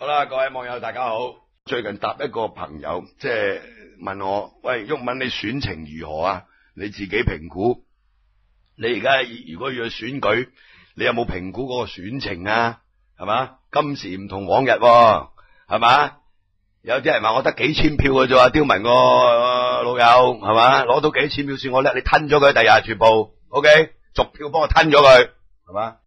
好啦，各位网友大家好。最近答一个朋友，即系问我：，喂，郁敏，你选情如何啊？你自己评估。你而家如果要选举，你有冇评估嗰个选情啊？系嘛？今时唔同往日，系嘛？有啲人话我得几千票嘅啫，刁民个老友，系嘛？攞到几千票算我叻，你吞咗佢，第日全部，O K，逐票帮我吞咗佢，系嘛？